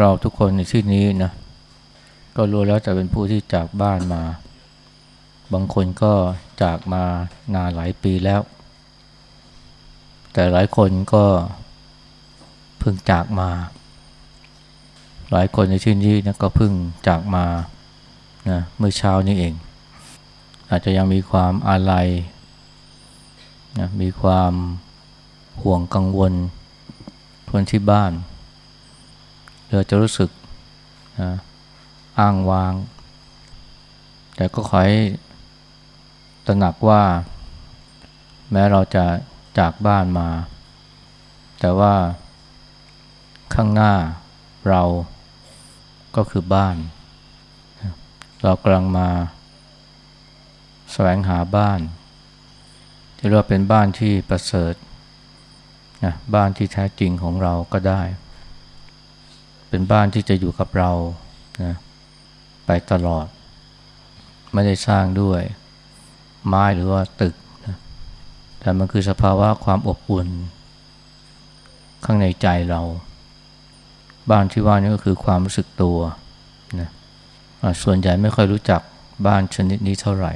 เราทุกคนในที่นี้นะก็รู้แล้วจะเป็นผู้ที่จากบ้านมา บางคนก็จากมานานหลายปีแล้ว แต่หลายคนก็เพิ่งจากมา หลายคนในที่นี้นะก็เพิ่งจากมานะเมื่อเช้านี้เอง อาจจะยังมีความอาลัยนะมีความห่วงกังวลคนที่บ้าน เราจะรู้สึกอ้างวาง แต่ก็ขอให้ตระหนักว่า แม้เราจะจากบ้านมา แต่ว่าข้างหน้าเราก็คือบ้าน เรากำลังมาแสวงหาบ้านที่เรียกว่าเป็นบ้านที่ประเสริฐนะบ้านที่แท้จริงของเราก็ได้ เป็นบ้านที่จะอยู่กับเรานะไปตลอด ไม่ได้สร้างด้วย ไม้หรือว่าตึกนะแต่มันคือสภาวะความอบอุ่น ข้างในใจเรา บ้านที่ว่านี่ก็คือความรู้สึกตัวนะส่วนใหญ่ไม่ค่อยรู้จักบ้านชนิดนี้เท่าไหร่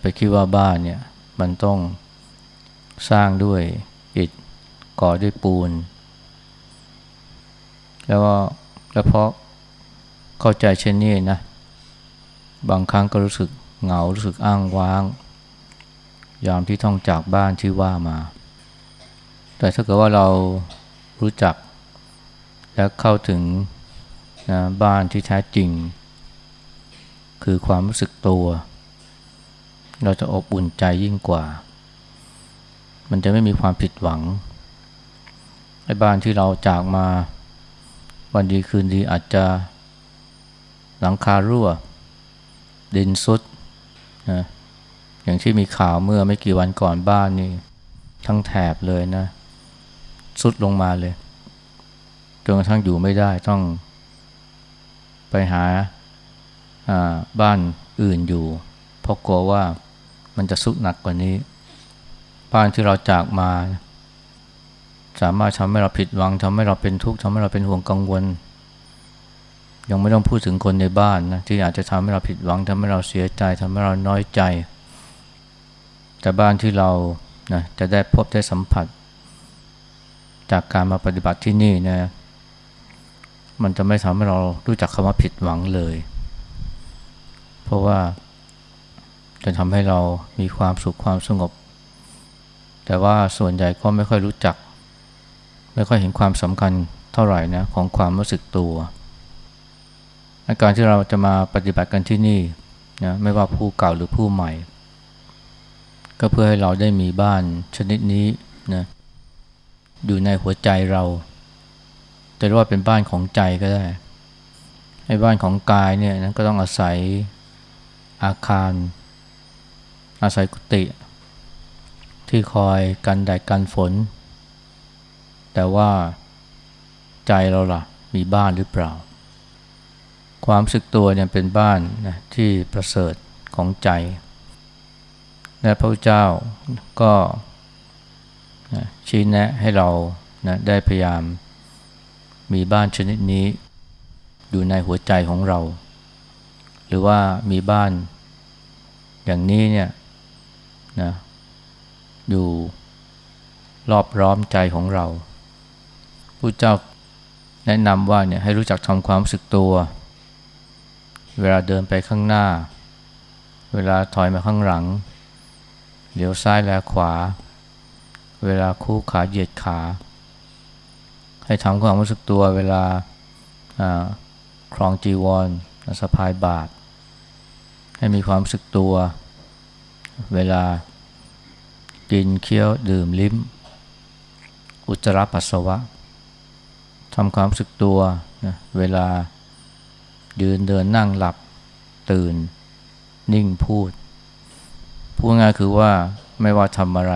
ไปคิดว่าบ้านเนี่ยมันต้องสร้างด้วยอิฐก่อด้วยปูน แล้วก็แล้วเพราะเข้าใจเช่นนี้นะ บางครั้งก็รู้สึกเหงารู้สึกอ้างว้าง ยามที่ท่องจากบ้านที่ว่ามา แต่ถ้าเกิดว่าเรารู้จัก และเข้าถึงนะบ้านที่แท้จริง คือความรู้สึกตัว เราจะอบอุ่นใจยิ่งกว่า มันจะไม่มีความผิดหวังไอ้บ้านที่เราจากมา วันดีคืนดีอาจจะหลังคารั่ว ดินซุดนะอย่างที่มีข่าวเมื่อไม่กี่วันก่อนบ้านนี่ ทั้งแถบเลยนะซุดลงมาเลยจนกระทั่งอยู่ไม่ได้ต้องไปหาบ้านอื่นอยู่ เพราะกลัวว่ามันจะสุดหนักกว่านี้ บ้านที่เราจากมา สามารถทำให้เราผิดหวังทำให้เราเป็นทุกข์ทำให้เราเป็นห่วงกังวล ยังไม่ต้องพูดถึงคนในบ้านนะที่อาจจะทำให้เราผิดหวังทำให้เราเสียใจทำให้เราน้อยใจ แต่บ้านที่เรานะจะได้พบได้สัมผัส จากการมาปฏิบัติที่นี่นะมันจะไม่ทำให้เรารู้จักคำว่าผิดหวังเลย เพราะว่าจะทำให้เรามีความสุขความสงบ แต่ว่าส่วนใหญ่ก็ไม่ค่อยรู้จัก ไม่ค่อยเห็นความสำคัญเท่าไหร่นะของความรู้สึกตัวอาการที่เราจะมาปฏิบัติกันที่นี่นะไม่ว่าผู้เก่าหรือผู้ใหม่ ก็เพื่อให้เราได้มีบ้านชนิดนี้นะอยู่ในหัวใจเราจะเรียกว่าเป็นบ้านของใจก็ได้ให้บ้านของกายเนี่ยนั้นก็ต้องอาศัยอาคาร อาศัยกุฏิที่คอยกันแดดกันฝน แต่ว่าใจเราล่ะมีบ้านหรือเปล่า ความสึกตัวเนี่ยเป็นบ้านนะที่ประเสริฐของใจ และพระเจ้าก็นะชี้แนะให้เรานะได้พยายามมีบ้านชนิดนี้ อยู่ในหัวใจของเรา หรือว่ามีบ้านอย่างนี้เนี่ยนะอยู่รอบร้อมใจของเรา ผู้เจ้าแนะนำว่าเนี่ยให้รู้จักทำความรู้สึกตัว เวลาเดินไปข้างหน้า เวลาถอยมาข้างหลังเลี้ยวซ้ายแลขวา เวลาคู่ขาเหยียดขา ให้ทำความรู้สึกตัวเวลาครองจีวรสะพายบาท ให้มีความรู้สึกตัว เวลากินเคี้ยวดื่มลิ้ม อุจจาระปัสสาวะ ทำความสึกตัวนะเวลายืนเดินนั่งหลับตื่น นิ่งพูด พูดง่ายคือว่าไม่ว่าทำอะไร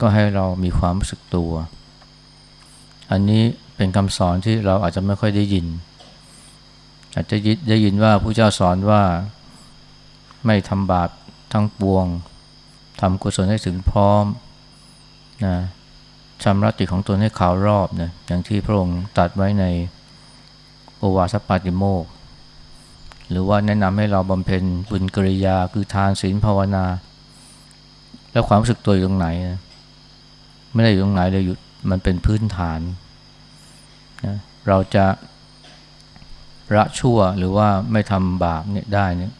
ก็ให้เรามีความรู้สึกตัว อันนี้เป็นคำสอนที่เราอาจจะไม่ค่อยได้ยิน อาจจะได้ยินว่าผู้เจ้าสอนว่าไม่ทำบาปทั้งปวงทำกุศลให้ถึงพร้อมนะ ชำระจิตของตนให้ขาวรอบนะอย่างที่พระองค์ตัดไว้ในโอวาสปาติโมก หรือว่าแนะนำให้เราบำเพ็ญบุญกิริยาคือทานศีลภาวนา แล้วความรู้สึกตัวอยู่ตรงไหนนะไม่ได้อยู่ตรงไหนเลยอยู่มันเป็นพื้นฐานนะเราจะละชั่วหรือว่าไม่ทำบาปเนี่ยได้เนี่ย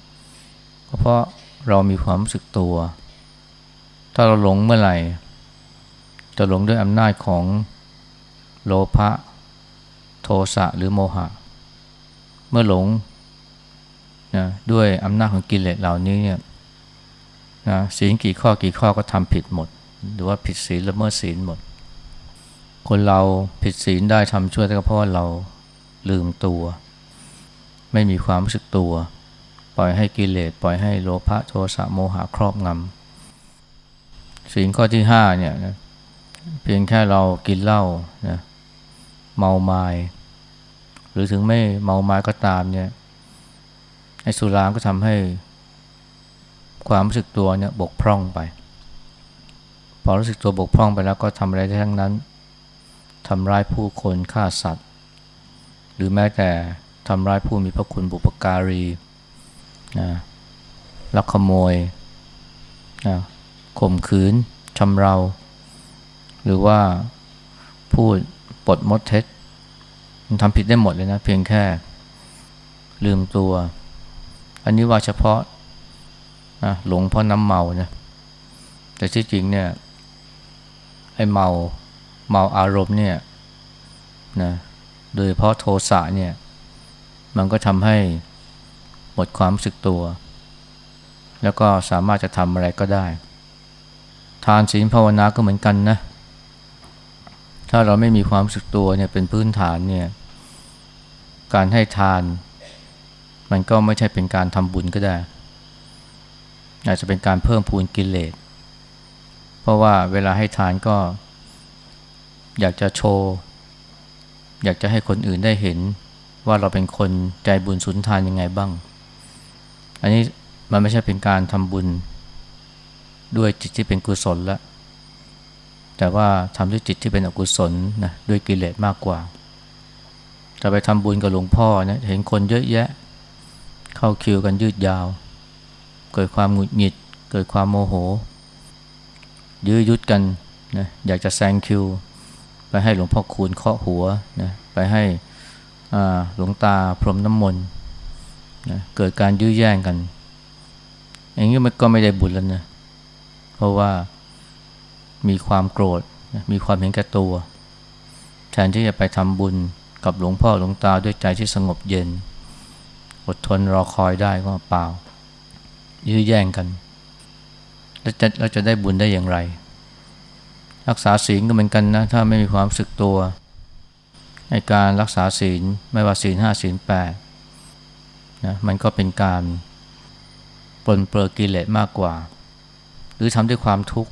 เพราะเรามีความรู้สึกตัว ถ้าเราหลงเมื่อไหร่ จะหลงด้วยอำนาจของโลภะโทสะหรือโมหะ เมื่อหลงนะด้วยอำนาจของกิเลสเหล่านี้เนี่ยนะศีลกี่ข้อกี่ข้อก็ทำผิดหมด หรือว่าผิดศีลละเมิดศีลหมด คนเราผิดศีลได้ทำชั่วแต่ก็เพราะเราลืมตัว ไม่มีความรู้สึกตัว ปล่อยให้กิเลสปล่อยให้โลภะโทสะโมหะครอบงำสิ่งข้อที่ห้าเนี่ยนะ เพียงแค่เรากินเหล้านะเมาไมา้หรือถึงไม่เมาไม้ก็ตามเนี่ยไอ้สุราก็ทำให้ความรู้สึกตัวเนี่ยบกพร่องไป พอรู้สึกตัวบกพร่องไปแล้วก็ทำอะไรได้ทั้งนั้นทำร้ายผู้คนฆ่าสัตว์ หรือแม้แต่ทำร้ายผู้มีพระคุณบุปการีนะลักขโมยนะข่มขืนชำเรา หรือว่าพูดปดมดเท็จมันทำผิดได้หมดเลยนะ เพียงแค่ลืมตัว อันนี้ว่าเฉพาะนะหลงเพราะน้ำเมานะแต่ที่จริงเนี่ยไอ้เมาเมาอารมณ์เนี่ยนะโดยเพราะโทสะเนี่ย มันก็ทำให้หมดความรู้สึกตัว แล้วก็สามารถจะทำอะไรก็ได้ ทานศีลภาวนาก็เหมือนกันนะ ถ้าเราไม่มีความรู้สึกตัวเนี่ยเป็นพื้นฐานเนี่ย การให้ทาน มันก็ไม่ใช่เป็นการทำบุญก็ได้ อาจจะเป็นการเพิ่มพูนกิเลส เพราะว่าเวลาให้ทานก็ อยากจะโชว์ อยากจะให้คนอื่นได้เห็น ว่าเราเป็นคนใจบุญสุนทานยังไงบ้าง อันนี้มันไม่ใช่เป็นการทำบุญด้วยจิตที่เป็นกุศลแล้ว แต่ว่าทำด้วยจิตที่เป็นอกุศลนะด้วยกิเลสมากกว่าจะไปทำบุญกับหลวงพ่อนะเห็นคนเยอะแยะ เข้าคิวกันยืดยาว เกิดความหงุดหงิด เกิดความโมโห ยื้อยุดกันนะอยากจะแซงคิว ไปให้หลวงพ่อคูณเคาะหัวนะไปให้หลวงตาพรมน้ำมนต์นะเกิดการยื้อแย่งกันอย่างนี้มันก็ไม่ได้บุญแล้วนะเพราะว่า มีความโกรธ มีความเห็นแก่ตัว แทนที่จะไปทำบุญกับหลวงพ่อหลวงตาด้วยใจที่สงบเย็น อดทนรอคอยได้ก็เปล่า ยื้อแย่งกัน แล้วจะเราจะได้บุญได้อย่างไร รักษาศีลก็เหมือนกันนะ ถ้าไม่มีความสึกตัว ในการรักษาศีลไม่ว่าศีลห้าศีลแปดนะมันก็เป็นการปลนเปลือกิเลสมากกว่า หรือทำด้วยความทุกข์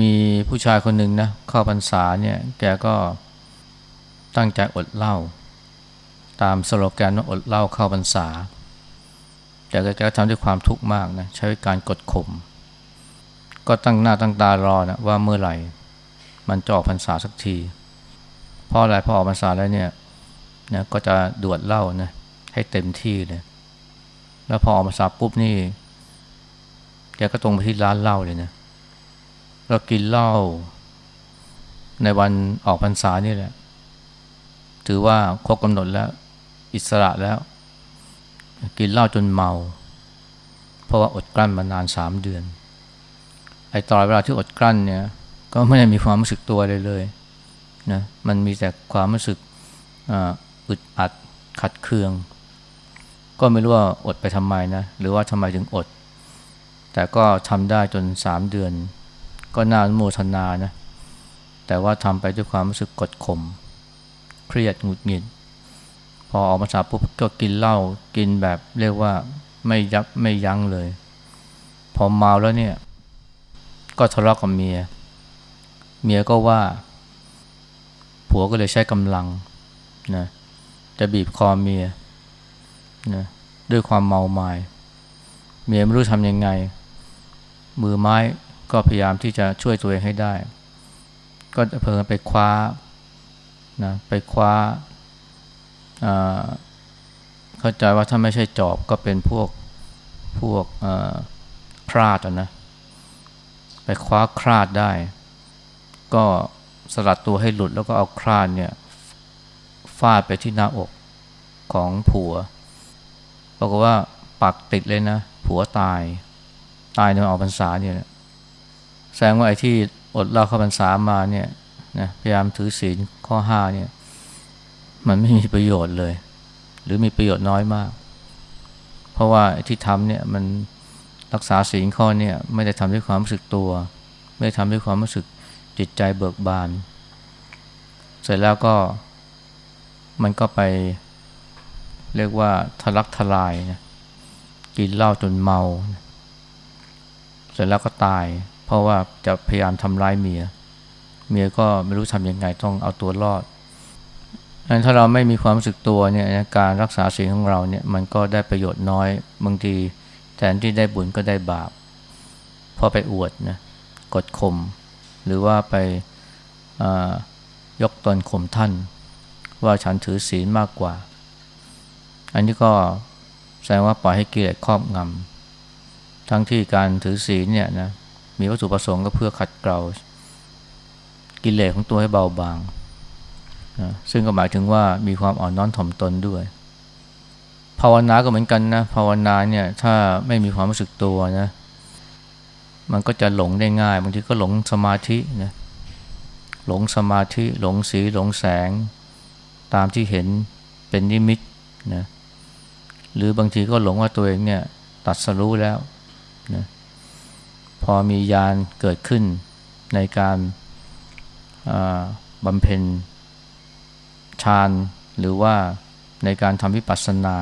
มีผู้ชายคนหนึ่งนะเข้าพรรษาเนี่ยแกก็ตั้งใจอดเหล้าตามสโลแกนว่าอดเหล้าเข้าพรรษา แต่แกก็ทำด้วยความทุกข์มากนะใช้การกดข่มก็ตั้งหน้าตั้งตารอนะว่าเมื่อไหร่ มันจะออกพรรษาสักทีเพราะอะไรพอออกพรรษาแล้วเนี่ยนะก็จะดวดเหล้านะให้เต็มที่เลยแล้วพอออกมาสับปุ๊บนี่แกก็ตรงไปที่ร้านเหล้าเลยนะ เรากินเหล้าในวันออกพรรษานี่แหละ ถือว่าครบกำหนดแล้ว อิสระแล้ว กินเหล้าจนเมา เพราะว่าอดกลั้นมานานสามเดือน ไอ้ตอนเวลาที่อดกลั้นเนี่ย ก็ไม่ได้มีความรู้สึกตัวเลยเลยนะมันมีแต่ความรู้สึกอึดอัดขัดเคือง ก็ไม่รู้ว่าอดไปทำไมนะ หรือว่าทำไมถึงอด แต่ก็ทำได้จนสามเดือน ก็น่าโมทนานะแต่ว่าทำไปด้วยความรู้สึกกดข่มเครียดหงุดหงิด พอออกมาจากปุ๊บก็กินเหล้ากินแบบเรียกว่าไม่ยับไม่ยั้งเลย พอเมาแล้วเนี่ย ก็ทะเลาะกับเมีย เมียก็ว่า ผัวก็เลยใช้กำลังนะจะบีบคอเมียนะด้วยความเมาไมา้เมียไม่รู้ทำยังไง มือไม้ ก็พยายามที่จะช่วยตัวเองให้ได้ ก็เพลินไปคว้านะไปคว้าเข้าใจว่าถ้าไม่ใช่จอบก็เป็นพวกพวกคราดนะไปคว้าคราดได้ ก็สลัดตัวให้หลุดแล้วก็เอาคราดเนี่ยฟาดไปที่หน้าอกของผัวบอกว่าปักติดเลยนะ ผัวตาย ตายในออกพรรษาเนี่ย แสดงว่าไอ้ที่อดเล่าเข้าพรรษามาเนี่ยนะพยายามถือศีลข้อห้าเนี่ยมันไม่มีประโยชน์เลย หรือมีประโยชน์น้อยมาก เพราะว่าที่ทำเนี่ยมันรักษาศีลข้อเนี่ยไม่ได้ทำด้วยความรู้สึกตัว ไม่ได้ทำด้วยความรู้สึกจิตใจเบิกบาน เสร็จแล้วก็มันก็ไปเรียกว่าทะลักทลายนะกินเหล้าจนเมา เสร็จแล้วก็ตาย เพราะว่าจะพยายามทำร้ายเมีย เมียก็ไม่รู้ทำยังไงต้องเอาตัวรอดอันถ้าเราไม่มีความรู้สึกตัวเนี่ยการรักษาสิ่งของเราเนี่ยมันก็ได้ประโยชน์น้อยบางทีแทนที่ได้บุญก็ได้บาปพอไปอวดนะกดข่มหรือว่าไปยกตนข่มท่าน ว่าฉันถือศีลมากกว่า อันนี้ก็แสดงว่าปล่อยให้กิเลสครอบงำทั้งที่การถือศีลเนี่ยนะ มีวัตถุประสงค์ก็เพื่อขัดเกลากิเลสของตัวให้เบาบางนะซึ่งก็หมายถึงว่ามีความอ่อนน้อมถ่อมตนด้วย ภาวนาก็เหมือนกันนะ ภาวนาเนี่ยถ้าไม่มีความรู้สึกตัวนะ มันก็จะหลงได้ง่าย บางทีก็หลงสมาธินะหลงสมาธิหลงสีหลงแสง ตามที่เห็นเป็นนิมิตนะหรือบางทีก็หลงว่าตัวเองเนี่ยตัดสรู้แล้วนะ พอมียานเกิดขึ้นในการบำเพ็ญฌานหรือว่าในการทำวิปัสสนา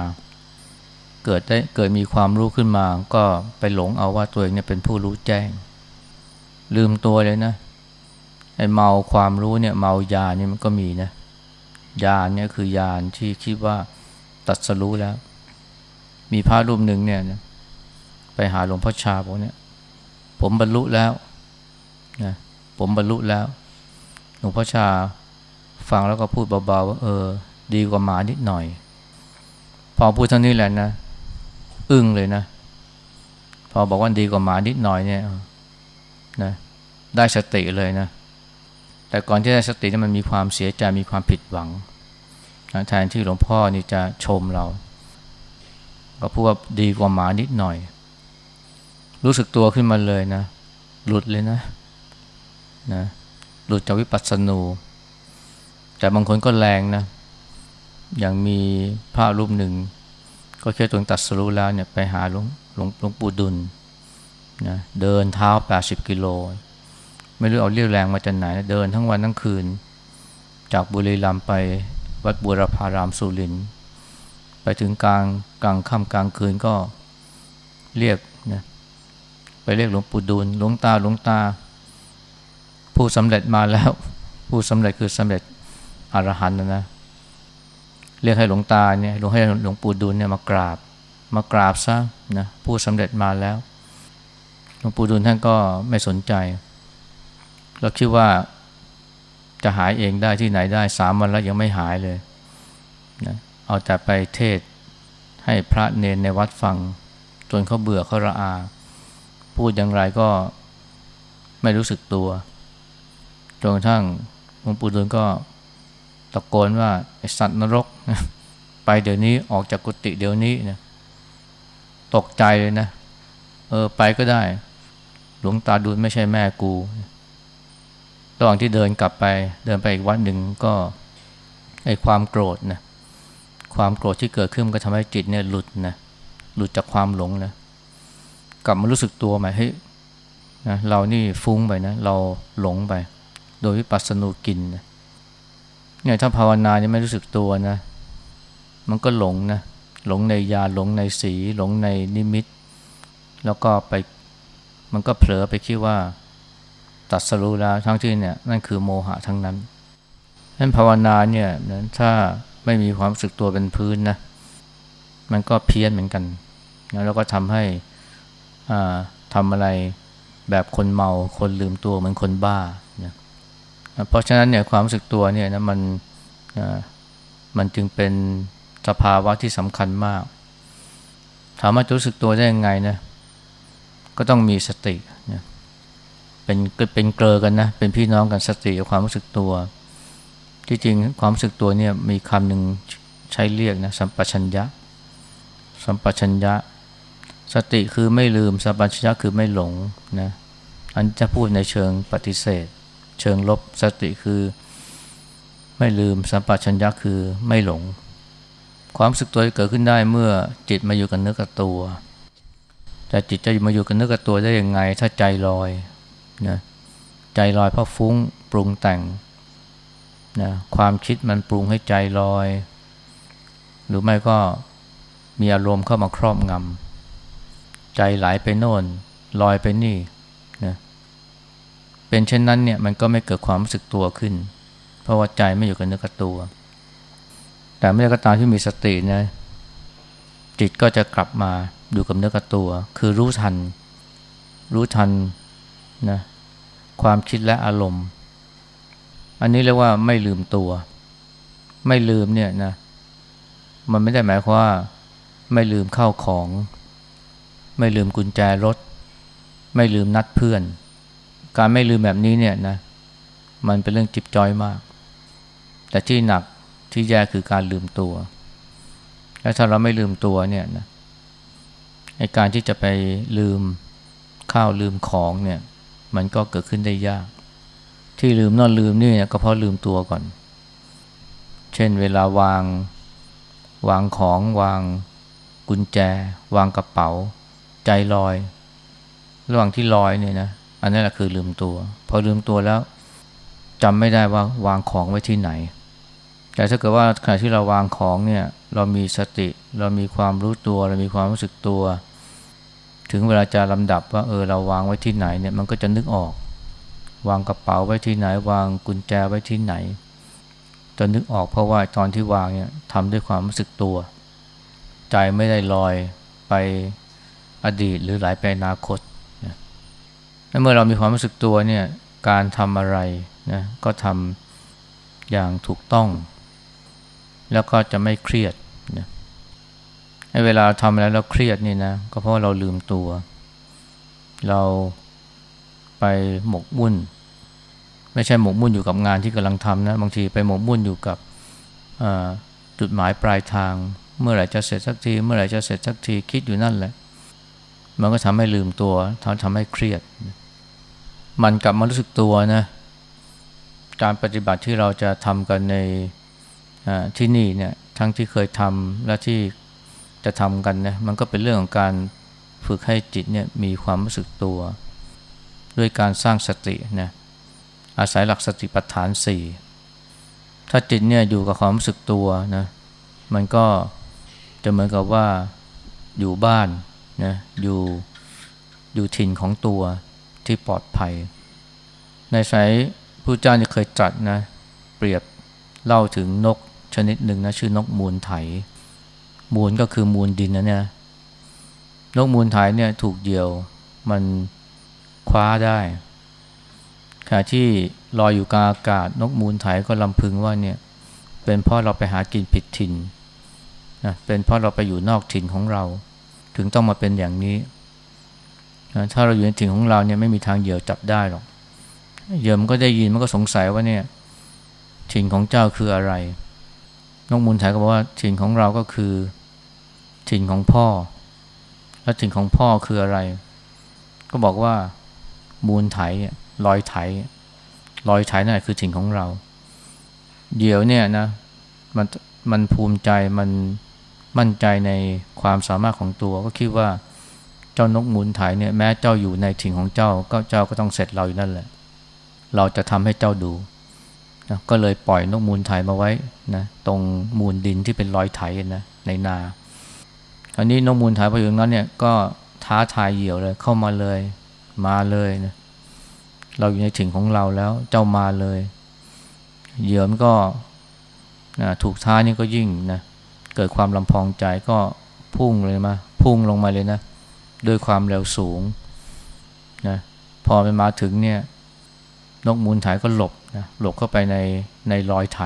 เกิดได้เกิดมีความรู้ขึ้นมา ก็ไปหลงเอาว่าตัวเองเนี่ยเป็นผู้รู้แจ้ง ลืมตัวเลยนะไอ้เมาความรู้เนี่ยเมายานี่มันก็มีนะยาเนี่ยคือยานที่คิดว่าตัดสรู้แล้ว มีพระรูปหนึ่งเนี่ยไปหาหลวงพ่อชาบอกเนี่ย ผมบรรลุแล้วนะผมบรรลุแล้วหลวงพ่อชาฟังแล้วก็พูดเบาๆว่าเออ ดีกว่าหมานิดหน่อย พอพูดเท่านี้แหละนะอึ้งเลยนะ พอบอกว่าดีกว่าหมานิดหน่อยเนี่ยนะได้สติเลยนะ แต่ก่อนที่ได้สตินี่มันมีความเสียใจมีความผิดหวังแทนที่หลวงพ่อนี่จะชมเรา ก็พูดว่าดีกว่าหมานิดหน่อย รู้สึกตัวขึ้นมาเลยนะ หลุดเลยนะนะหลุดจากวิปัสสนู แต่บางคนก็แรงนะ อย่างมีพระรูปหนึ่ง ก็แค่ตัวตัดสรู้แล้วเนี่ยไปหาหลวงหลวงหลวงปู่ดุลนะเดินเท้า 80 กิโล ไม่รู้เอาเรี่ยวแรงมาจากไหนนะเดินทั้งวันทั้งคืน จากบุรีรัมย์ไปวัดบุรพารามสุริน ไปถึงกลางกลางค่ำกลางคืนก็เรียก ไปเรียกหลวงปู่ดูลหลวงตาหลวงตา ผู้สำเร็จมาแล้ว ผู้สำเร็จคือสำเร็จอรหันต์นะนะเรียกให้หลวงตาเนี่ยหลวงให้หลวงปู่ดูลเนี่ยมากราบ มากราบซะนะผู้สำเร็จมาแล้วหลวงปู่ดูลท่านก็ไม่สนใจเราคิดว่าจะหายเองได้ที่ไหนได้สามวันแล้วยังไม่หายเลยนะเอาแต่ไปเทศให้พระเนนในวัดฟังจนเขาเบื่อเขาระอา พูดอย่างไรก็ไม่รู้สึกตัวจนกระทั่งหลวงปู่ดูลก็ตะโกนว่าไอสัตว์นรกไปเดี๋ยวนี้ออกจากกุฏิเดี๋ยวนี้นะตกใจเลยนะ เออไปก็ได้ หลวงตาดูลไม่ใช่แม่กูระหว่างที่เดินกลับไป เดินไปอีกวัดหนึ่งก็ไอความโกรธนะความโกรธที่เกิดขึ้นก็ทำให้จิตเนี่ยหลุดนะหลุดจากความหลงนะ กลับมารู้สึกตัวใหม่เฮ้ยนะเรานี่ฟุ้งไปนะ เราหลงไป โดยวิปัสสนูกินนะเนี่ยถ้าภาวนาเนี่ยไม่รู้สึกตัวนะ มันก็หลงนะ หลงในยาหลงในสี หลงในนิมิต แล้วก็ไปมันก็เผลอไปคิดว่า ตัดสรู้แล้วทั้งที่เนี่ยนั่นคือโมหะทั้งนั้นนั้นภาวนาเนี่ยถ้าไม่มีความรู้สึกตัวเป็นพื้นนะ มันก็เพี้ยนเหมือนกัน แล้วก็ทำให้ ทำอะไรแบบคนเมาคนลืมตัวเหมือนคนบ้านะเพราะฉะนั้นเนี่ยความรู้สึกตัวเนี่ยนะมันมันจึงเป็นสภาวะที่สำคัญมาก ถามว่าจะรู้สึกตัวได้ยังไงนะก็ต้องมีสตินะเป็นเป็นเกลอกันนะเป็นพี่น้องกันสติกับความรู้สึกตัว ที่จริงความรู้สึกตัวเนี่ยมีคำหนึ่งใช้เรียกนะสัมปชัญญะ สัมปชัญญะ สติคือไม่ลืมสัมปชัญญะคือไม่หลงนะอันจะพูดในเชิงปฏิเสธ เชิงลบสติคือ ไม่ลืมสัมปชัญญะคือไม่หลง ความสึกตัวเกิดขึ้นได้เมื่อจิตมาอยู่กับเนื้อกับตัวแต่จิตจะมาอยู่กับเนื้อกับตัวได้ยังไง ถ้าใจลอยนะใจลอยเพราะฟุ้งปรุงแต่งนะความคิดมันปรุงให้ใจลอย หรือไม่ก็มีอารมณ์เข้ามาครอบงำ ใจไหลไปโน่นลอยไปนี่นะเป็นเช่นนั้นเนี่ยมันก็ไม่เกิดความรู้สึกตัวขึ้น เพราะว่าใจไม่อยู่กับเนื้อกับตัว แต่เมื่อก็ตามที่มีสตินะจิตก็จะกลับมาอยู่กับเนื้อกับตัว คือรู้ทัน รู้ทันนะความคิดและอารมณ์ อันนี้เรียกว่าไม่ลืมตัว ไม่ลืมเนี่ยนะมันไม่ได้หมายความว่า ไม่ลืมเข้าของ ไม่ลืมกุญแจรถ ไม่ลืมนัดเพื่อน การไม่ลืมแบบนี้เนี่ยนะมันเป็นเรื่องจิบจอยมาก แต่ที่หนักที่แย่คือการลืมตัว และถ้าเราไม่ลืมตัวเนี่ยนะในการที่จะไปลืมข้าวลืมของเนี่ย มันก็เกิดขึ้นได้ยาก ที่ลืมนอนลืมนี่ก็เพราะลืมตัวก่อน เช่นเวลาวาง วางของวางกุญแจ วางกระเป๋า ใจลอย ระหว่างที่ลอยเนี่ยนะอันนี้แหละคือลืมตัว พอลืมตัวแล้วจำไม่ได้ว่าวางของไว้ที่ไหน แต่ถ้าเกิดว่าขณะที่เราวางของเนี่ย เรามีสติ เรามีความรู้ตัวเรามีความรู้สึกตัว ถึงเวลาจะลำดับว่าเออเราวางไว้ที่ไหนเนี่ยมันก็จะนึกออก วางกระเป๋าไว้ที่ไหน วางกุญแจไว้ที่ไหนจะนึกออกเพราะว่าตอนที่วางเนี่ยทำด้วยความรู้สึกตัว ใจไม่ได้ลอยไป อดีตหรือไหลไปอนาคตนะเมื่อเรามีความรู้สึกตัวเนี่ยการทำอะไรนะก็ทำอย่างถูกต้อง แล้วก็จะไม่เครียดนะเวลาทำอะไรแล้วเครียดนี่นะก็เพราะเราลืมตัว เราไปหมกมุ่น ไม่ใช่หมกมุ่นอยู่กับงานที่กำลังทำนะบางทีไปหมกมุ่นอยู่กับจุดหมายปลายทาง เมื่อไหร่จะเสร็จสักที เมื่อไหร่จะเสร็จสักทีคิดอยู่นั่นแหละ มันก็ทำให้ลืมตัวทำทำให้เครียด มันกลับมารู้สึกตัวนะ การปฏิบัติที่เราจะทำกันในที่นี่เนี่ยทั้งที่เคยทำและที่จะทำกันนะมันก็เป็นเรื่องของการฝึกให้จิตเนี่ยมีความรู้สึกตัว ด้วยการสร้างสตินะอาศัยหลักสติปัฏฐานสี่ถ้าจิตเนี่ยอยู่กับความรู้สึกตัวนะมันก็จะเหมือนกับว่าอยู่บ้าน นะอยู่อยู่ถิ่นของตัวที่ปลอดภัย ในสายผู้เจ้าจะเคยตรัสนะเปรียบเล่าถึงนกชนิดหนึ่งนะชื่อนกมูลไถ มูลก็คือมูลดินนะเนี่ยนกมูลไทยเนี่ยถูกเดี่ยวมันคว้าได้ขณะที่ลอยอยู่กลางอากาศนกมูลไทยก็ลำพึงว่าเนี่ยเป็นเพราะเราไปหากินผิดถิ่นนะเป็นเพราะเราไปอยู่นอกถิ่นของเรา ถึงต้องมาเป็นอย่างนี้ ถ้าเราอยู่ในถิ่นของเราเนี่ยไม่มีทางเหยี่ยวจับได้หรอก เหยี่ยวมันก็ได้ยินมันก็สงสัยว่าเนี่ยถิ่นของเจ้าคืออะไรนกมูลไทยก็บอกว่าถิ่นของเราก็คือถิ่นของพ่อ แล้วถิ่นของพ่อคืออะไร ก็บอกว่ามูลไถลอยไถลอยไถนั่นคือถิ่นของเรา เดี๋ยวเนี่ยนะมันมันภูมิใจมัน มั่นใจในความสามารถของตัว ก็คิดว่าเจ้านกมูลไถเนี่ยแม้เจ้าอยู่ในถิ่นของเจ้าก็เจ้าก็ต้องเสร็จเราอยู่นั่นแหละ เราจะทำให้เจ้าดูนะก็เลยปล่อยนกมูลไถมาไว้นะตรงมูลดินที่เป็นรอยไถนะในนาอันนี้นกมูลถ่ายพออยู่นั้นเนี่ยก็ท้าทายเหยี่ยวเลยเข้ามาเลยมาเลยนะเราอยู่ในถิ่นของเราแล้วเจ้ามาเลย เหยี่ยวมันก็นะถูกท้านี่ก็ยิ่งนะ เกิดความลำพองใจก็พุ่งเลยมาพุ่งลงมาเลยนะ ด้วยความเร็วสูงนะพอไปมาถึงเนี่ยนกมูลไถก็หลบนะหลบเข้าไปในในรอยไถ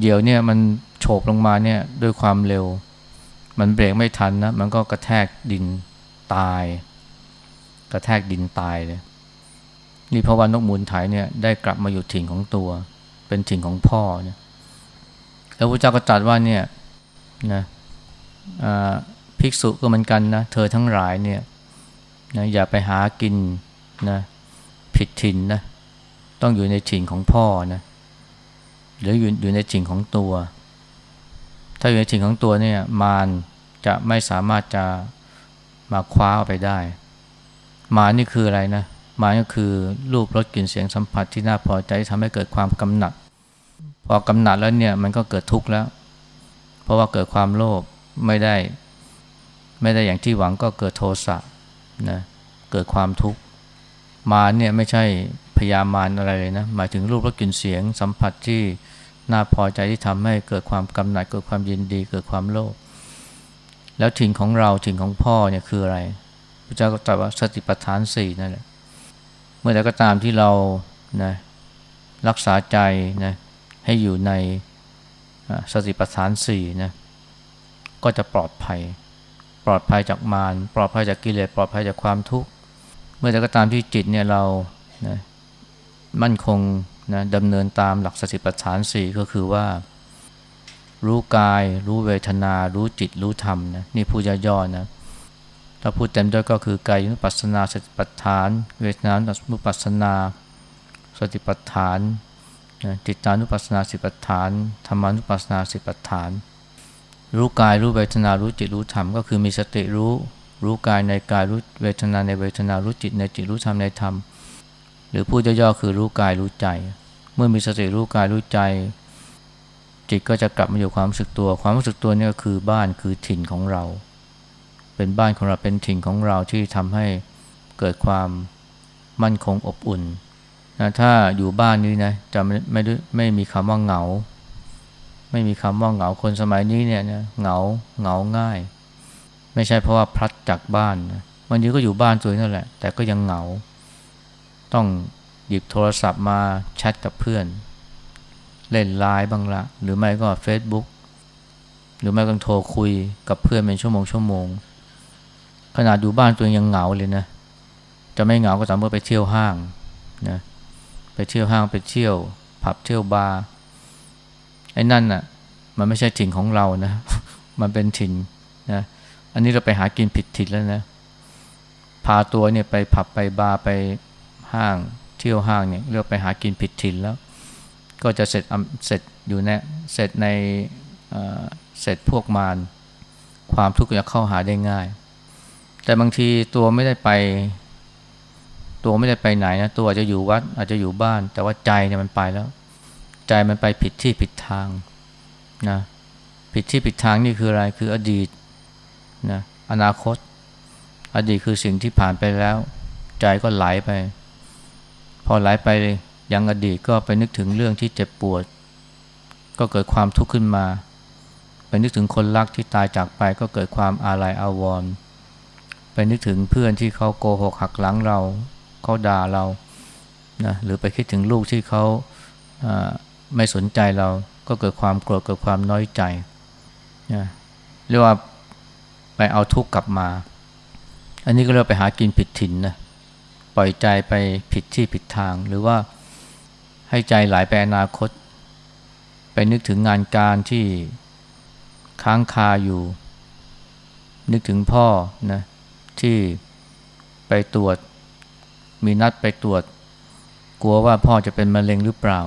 เดี๋ยวเนี่ยมันโฉบลงมาเนี่ยด้วยความเร็ว มันเบรกไม่ทันนะ มันก็กระแทกดินตาย กระแทกดินตายเลยนี่เพราะว่านกมูลไถเนี่ยได้กลับมาอยู่ถิ่นของตัว เป็นถิ่นของพ่อเนี่ยแล้วพระเจ้าก็ตรัสว่าเนี่ย นะภิกษุก็เหมือนกันนะเธอทั้งหลายเนี่ยนะอย่าไปหากินนะผิดถิ่นนะต้องอยู่ในถิ่นของพ่อนะหรืออยู่อยู่ในถิ่นของตัว ถ้าอยู่ในถิ่นของตัวเนี่ยมารจะไม่สามารถจะมาคว้าไปได้ มานี่คืออะไรนะมาก็คือรูปรสกลิ่นเสียงสัมผัสที่น่าพอใจทำให้เกิดความกำหนัด พอกำหนัดแล้วเนี่ยมันก็เกิดทุกข์แล้ว เพราะว่าเกิดความโลภไม่ได้ ไม่ได้อย่างที่หวังก็เกิดโทสะนะเกิดความทุกข์มาเนี่ยไม่ใช่พยามารอะไรเลยนะหมายถึงรูปรสกลิ่นเสียง สัมผัสที่น่าพอใจที่ทำให้เกิดความกำหนัดเกิดความยินดี เกิดความโลภแล้วถิ่นของเราถิ่นของพ่อเนี่ยคืออะไรพระเจ้าก็ตรัสว่าสติปัฏฐานสี่นั่นแหละเมื่อใดก็ตามที่เรานะรักษาใจนะให้อยู่ใน สติปัฏฐานสี่นะก็จะปลอดภัย ปลอดภัยจากมารปลอดภัยจากกิเลสปลอดภัยจากความทุกข์เมื่อใดก็ตามที่จิตเนี่ยเรานะมั่นคงนะดำเนินตามหลักสติปัฏฐานสี่ก็คือว่า รู้กาย รู้เวทนา รู้จิตรู้ธรรมนะนี่พูดย่อๆนะถ้าพูดเต็มด้วยก็คือกายนุปัสสนาสติปัฏฐาน เวทนานุปัสสนา สติปัฏฐาน จิตานุปัสสนาสติปัฏฐานธรรมานุปัสสนาสติปัฏฐาน รู้กายรู้เวทนารู้จิตรู้ธรรมก็คือมีสติรู้ รู้กายในกายรู้เวทนาในเวทนารู้จิตในจิตรู้ธรรมในธรรม หรือพูดย่อๆคือรู้กายรู้ใจ เมื่อมีสติรู้กายรู้ใจ จิตก็จะกลับมาอยู่ความรู้สึกตัว ความรู้สึกตัวนี่ก็คือบ้านคือถิ่นของเรา เป็นบ้านของเราเป็นถิ่นของเราที่ทำให้เกิดความมั่นคงอบอุ่น นะถ้าอยู่บ้านนี้นะจะไม่ไม่ไม่มีคำว่าเหงา ไม่มีคำว่าเหงาคนสมัยนี้เนี่ยเหงาเหงาง่าย ไม่ใช่เพราะว่าพลัดจากบ้านนะวันนี้ก็อยู่บ้านตัวนั่นแหละ แต่ก็ยังเหงา ต้องหยิบโทรศัพท์มาแชทกับเพื่อน เล่นไลน์บ้างละหรือไม่ก็ Facebook หรือไม่ก็โทรคุยกับเพื่อนเป็นชั่วโมงชั่วโมง ขนาดอยู่บ้านตัวเองยังเหงาเลยนะ จะไม่เหงาก็ต่อเมื่อไปเที่ยวห้างนะ ไปเที่ยวห้างไปเที่ยว ผับเที่ยวบาร์ไอ้นั่นน่ะ มันไม่ใช่ถิ่นของเรานะ มันเป็นถิ่นนะอันนี้เราไปหากินผิดทิศแล้วนะพาตัวเนี่ยไปผับไปบาร์ไปห้างเที่ยวห้างเนี่ยเรียกไปหากินผิดถิ่นแล้ว ก็จะเสร็จเสร็จอยู่ในเสร็จในเสร็จพวกมารความทุกข์จะเข้าหาได้ง่าย แต่บางทีตัวไม่ได้ไป ตัวไม่ได้ไปไหนนะตัวอาจจะอยู่วัด อาจจะอยู่บ้าน แต่ว่าใจเนี่ยมันไปแล้ว ใจมันไปผิดที่ผิดทางนะผิดที่ผิดทางนี่คืออะไรคืออดีตนะอนาคต อดีตคือสิ่งที่ผ่านไปแล้ว ใจก็ไหลไป พอไหลไปยังอดีตก็ไปนึกถึงเรื่องที่เจ็บปวด ก็เกิดความทุกข์ขึ้นมาไปนึกถึงคนรักที่ตายจากไปก็เกิดความอาลัยอาวรณ์ไปนึกถึงเพื่อนที่เขาโกหกหักหลังเรา เขาด่าเรานะหรือไปคิดถึงลูกที่เขาไม่สนใจเราก็เกิดความโกรธเกิดความน้อยใจนะเรียกว่าไปเอาทุกข์กลับมา อันนี้ก็เรียกไปหากินผิดถิ่นนะปล่อยใจไปผิดที่ผิดทาง หรือว่าให้ใจไหลไปอนาคต ไปนึกถึงงานการที่ค้างคาอยู่ นึกถึงพ่อนะที่ไปตรวจ มีนัดไปตรวจ กลัวว่าพ่อจะเป็นมะเร็งหรือเปล่า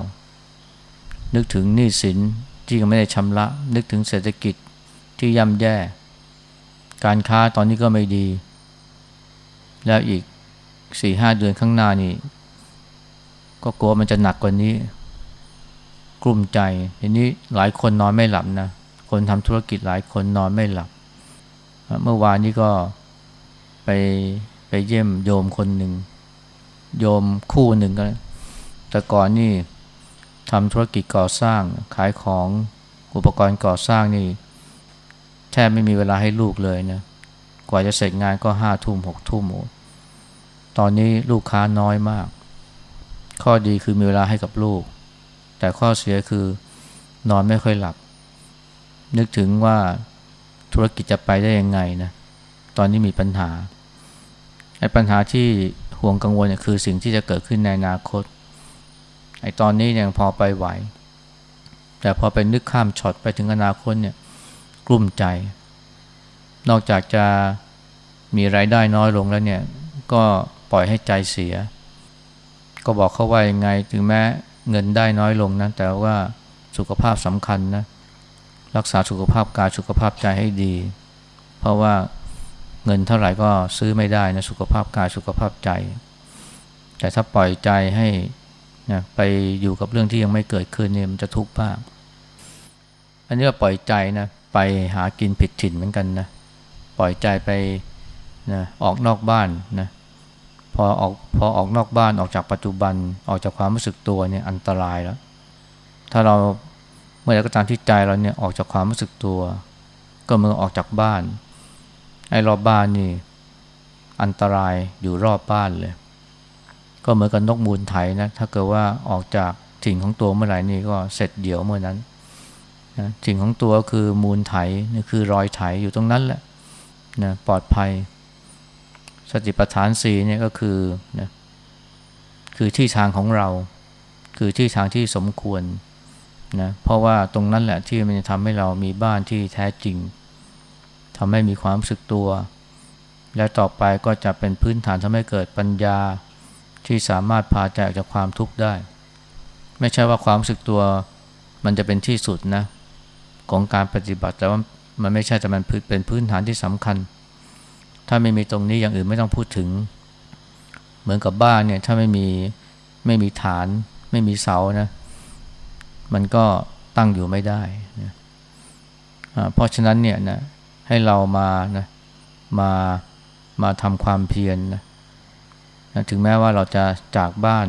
นึกถึงหนี้สินที่ยังไม่ได้ชำระ นึกถึงเศรษฐกิจที่ย่ำแย่ การค้าตอนนี้ก็ไม่ดี แล้วอีกสี่ห้าเดือนข้างหน้านี่ ก็กลัวมันจะหนักกว่านี้ กลุ่มใจทีนี้หลายคนนอนไม่หลับนะ คนทำธุรกิจหลายคนนอนไม่หลับ เมื่อวานนี้ก็ไปไปเยี่ยมโยมคนหนึ่ง โยมคู่หนึ่งก็แต่ก่อนนี่ทำธุรกิจก่อสร้าง ขายของอุปกรณ์ก่อสร้างนี่แทบไม่มีเวลาให้ลูกเลยนะกว่าจะเสร็จงานก็ห้าทุ่มหกทุ่มหมดตอนนี้ลูกค้าน้อยมาก ข้อดีคือมีเวลาให้กับลูก แต่ข้อเสียคือนอนไม่ค่อยหลับ นึกถึงว่าธุรกิจจะไปได้ยังไงนะตอนนี้มีปัญหาไอ้ปัญหาที่ ห่วงกังวลเนี่ยคือสิ่งที่จะเกิดขึ้นในอนาคตไอ้ตอนนี้ยังพอไปไหว แต่พอไปนึกข้ามช็อตไปถึงอนาคตเนี่ยกลุ้มใจ นอกจากจะมีรายได้น้อยลงแล้วเนี่ยก็ปล่อยให้ใจเสีย ก็บอกเขาว่ายังไงถึงแม้เงินได้น้อยลงนะแต่ว่าสุขภาพสำคัญนะรักษาสุขภาพกายสุขภาพใจให้ดี เพราะว่า เงินเท่าไหร่ก็ซื้อไม่ได้นะสุขภาพกายสุขภาพใจ แต่ถ้าปล่อยใจให้นะไปอยู่กับเรื่องที่ยังไม่เกิดขึ้นเนี่ยมันจะทุกข์มาก อันนี้ก็ปล่อยใจนะไปหากินผิดถิ่นเหมือนกันนะปล่อยใจไปนะออกนอกบ้านนะพอออกพอออกนอกบ้านออกจากปัจจุบันออกจากความรู้สึกตัวเนี่ยอันตรายแล้ว ถ้าเราเมื่อไรก็ตามที่ใจเราเนี่ยออกจากความรู้สึกตัว ก็เมื่อออกจากบ้าน ไอ้รอบบ้านนี่ อันตรายอยู่รอบบ้านเลย ก็เหมือนกับนกมูลไถนะ ถ้าเกิดว่าออกจากถิ่นของตัวเมื่อไหร่นี่ก็เสร็จเดี่ยวเมื่อนั้นนะถิ่นของตัวคือมูลไถนี่คือรอยไถอยู่ตรงนั้นแหละนะปลอดภัย สติปัฏฐานสีเนี่ยก็คือนะคือที่ทางของเรา คือที่ทางที่สมควรนะเพราะว่าตรงนั้นแหละที่มันจะทำให้เรามีบ้านที่แท้จริงำให้มีความรู้สึกตัว และต่อไปก็จะเป็นพื้นฐานทำให้เกิดปัญญาที่สามารถพาใจออกจากความทุกข์ได้ ไม่ใช่ว่าความรู้สึกตัวมันจะเป็นที่สุดนะของการปฏิบัติแต่ว่ามันไม่ใช่แต่มันเป็นพื้นฐานที่สำคัญ ถ้าไม่มีตรงนี้อย่างอื่นไม่ต้องพูดถึง เหมือนกับบ้านเนี่ยถ้าไม่มีไม่มีฐาน ไม่มีเสานะ มันก็ตั้งอยู่ไม่ได้นะเพราะฉะนั้นเนี่ยนะ ให้เรามานะมามาทำความเพียรนนะนะถึงแม้ว่าเราจะจากบ้าน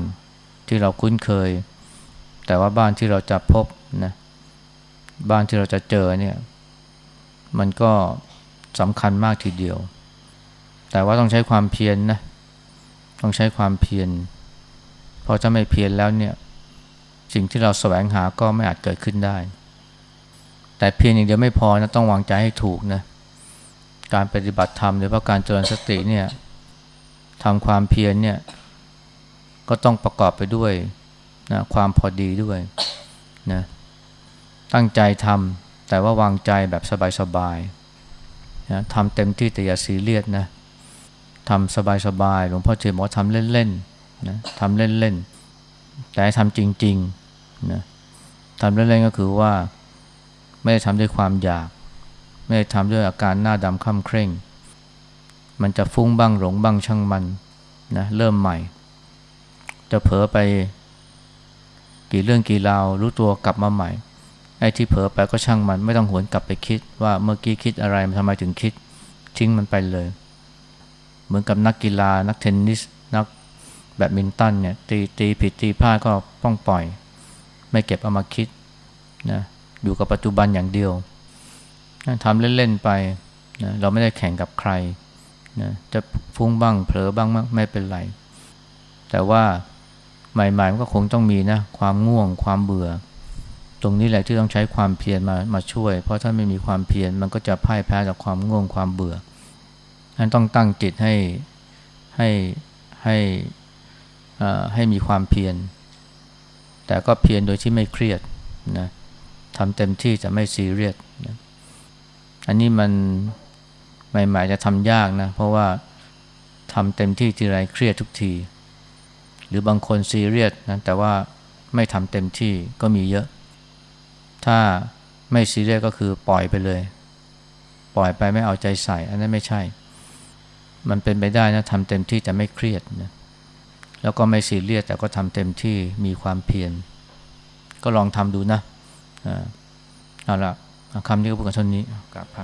ที่เราคุ้นเคย แต่ว่าบ้านที่เราจะพบนะบ้านที่เราจะเจอเนี่ยมันก็สำคัญมากทีเดียว แต่ว่าต้องใช้ความเพียรนนะต้องใช้ความเพียรพอจะไม่เพียรแล้วเนี่ยสิ่งที่เราแสวงหาก็ไม่อาจเกิดขึ้นได้ แต่เพียงอย่างเดียวไม่พอนะต้องวางใจให้ถูกนะ การปฏิบัติธรรมโดยเฉพาะการเจริญสติเนี่ยทำความเพียรเนี่ยก็ต้องประกอบไปด้วยนะความพอดีด้วยนะตั้งใจทำแต่ว่าวางใจแบบสบายๆนะทำเต็มที่แต่อย่าซีเรียสนะทำสบายๆหลวงพ่อเทียบอกทำเล่นๆนะทำเล่นๆแต่ทำจริงๆนะทำเล่นๆก็คือว่าไม่ได้ทำด้วยความอยาก ไม่ได้ทำด้วยอาการหน้าดำค่ำเคร่ง มันจะฟุ้งบ้างหลงบ้างช่างมันนะเริ่มใหม่ จะเผลอไป กี่เรื่องกี่ราวรู้ตัวกลับมาใหม่ไอ้ที่เผลอไปก็ช่างมัน ไม่ต้องหวนกลับไปคิด ว่าเมื่อกี้คิดอะไรทำไมถึงคิดทิ้งมันไปเลย เหมือนกับนักกีฬา นักเทนนิสนักแบดมินตันเนี่ยตีตีผิดตีพลาดก็ต้องปล่อย ไม่เก็บเอามาคิดนะอยู่กับปัจจุบันอย่างเดียว ทำเล่น ๆ ไปนะเราไม่ได้แข่งกับใครนะจะฟุ้งบ้างเผลอบ้างไม่เป็นไร แต่ว่าใหม่ๆมันก็คงต้องมีนะ ความง่วงความเบื่อ ตรงนี้แหละที่ต้องใช้ความเพียรมามาช่วย เพราะถ้าไม่มีความเพียรมันก็จะพ่ายแพ้จากความง่วงความเบื่อนั้นต้องตั้งจิตให้ให้ให้ให้มีความเพียร แต่ก็เพียรโดยที่ไม่เครียดนะทำเต็มที่จะไม่ซีเรียสนะ อันนี้มันใหม่ ๆ จะทำยากนะ เพราะว่าทำเต็มที่ทีไรเครียดทุกที หรือบางคนซีเรียสนะแต่ว่าไม่ทำเต็มที่ก็มีเยอะ ถ้าไม่ซีเรียสก็คือปล่อยไปเลย ปล่อยไปไม่เอาใจใส่ อันนั้นไม่ใช่ มันเป็นไปได้นะทำเต็มที่แต่ไม่เครียดนะแล้วก็ไม่ซีเรียสแต่ก็ทำเต็มที่มีความเพียรก็ลองทำดูนะเอาละ คำนี้ก็พูดกับชนนี้กราบพระ